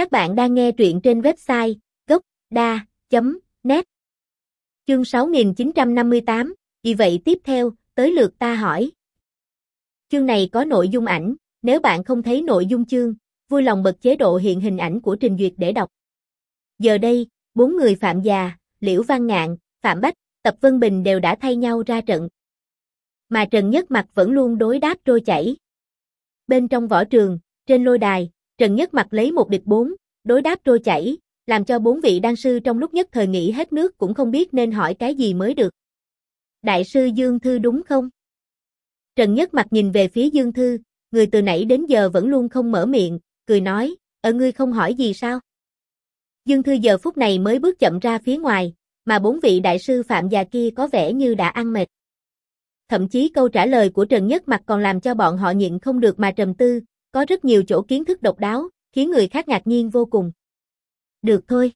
Các bạn đang nghe truyện trên website gocda.net Chương 6958, vì vậy tiếp theo, tới lượt ta hỏi. Chương này có nội dung ảnh, nếu bạn không thấy nội dung chương, vui lòng bật chế độ hiện hình ảnh của trình duyệt để đọc. Giờ đây, bốn người Phạm Già, Liễu Văn Ngạn, Phạm Bách, Tập Vân Bình đều đã thay nhau ra trận. Mà Trần Nhất Mặt vẫn luôn đối đáp trôi chảy. Bên trong võ trường, trên lôi đài, Trần Nhất Mặt lấy một địch bốn, đối đáp trôi chảy, làm cho bốn vị đan sư trong lúc nhất thời nghĩ hết nước cũng không biết nên hỏi cái gì mới được. Đại sư Dương Thư đúng không? Trần Nhất Mặt nhìn về phía Dương Thư, người từ nãy đến giờ vẫn luôn không mở miệng, cười nói, ở ngươi không hỏi gì sao? Dương Thư giờ phút này mới bước chậm ra phía ngoài, mà bốn vị đại sư phạm già kia có vẻ như đã ăn mệt. Thậm chí câu trả lời của Trần Nhất Mặt còn làm cho bọn họ nhịn không được mà trầm tư, có rất nhiều chỗ kiến thức độc đáo, khiến người khác ngạc nhiên vô cùng. Được thôi.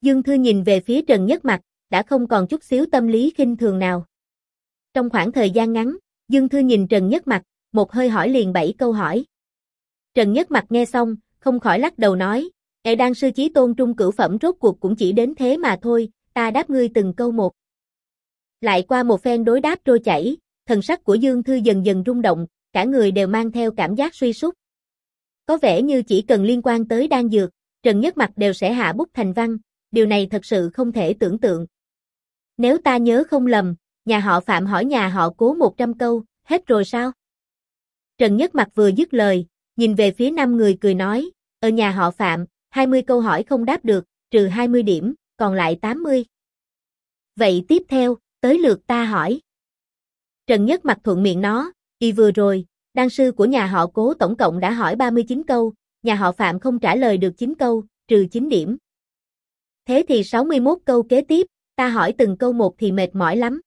Dương Thư nhìn về phía Trần Nhất Mặt, đã không còn chút xíu tâm lý khinh thường nào. Trong khoảng thời gian ngắn, Dương Thư nhìn Trần Nhất Mặt, một hơi hỏi liền bảy câu hỏi. Trần Nhất Mặt nghe xong, không khỏi lắc đầu nói, Ê đang sư chí tôn trung cửu phẩm rốt cuộc cũng chỉ đến thế mà thôi, ta đáp ngươi từng câu một. Lại qua một phen đối đáp trôi chảy, thần sắc của Dương Thư dần dần rung động, cả người đều mang theo cảm giác suy sút. Có vẻ như chỉ cần liên quan tới đan dược, Trần Nhất Mặt đều sẽ hạ bút thành văn, điều này thật sự không thể tưởng tượng. Nếu ta nhớ không lầm, nhà họ Phạm hỏi nhà họ cố 100 câu, hết rồi sao? Trần Nhất Mặt vừa dứt lời, nhìn về phía năm người cười nói, ở nhà họ Phạm, 20 câu hỏi không đáp được, trừ 20 điểm, còn lại 80. Vậy tiếp theo, tới lượt ta hỏi. Trần Nhất Mặt thuận miệng nó, y vừa rồi, đan sư của nhà họ cố tổng cộng đã hỏi 39 câu, nhà họ Phạm không trả lời được 9 câu, trừ 9 điểm. Thế thì 61 câu kế tiếp, ta hỏi từng câu một thì mệt mỏi lắm.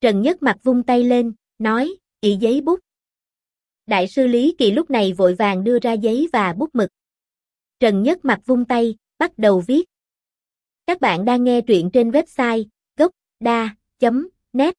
Trần Nhất Mặt vung tay lên, nói, ý giấy bút. Đại sư Lý Kỳ lúc này vội vàng đưa ra giấy và bút mực. Trần Nhất Mặt vung tay, bắt đầu viết. Các bạn đang nghe truyện trên website gocda.net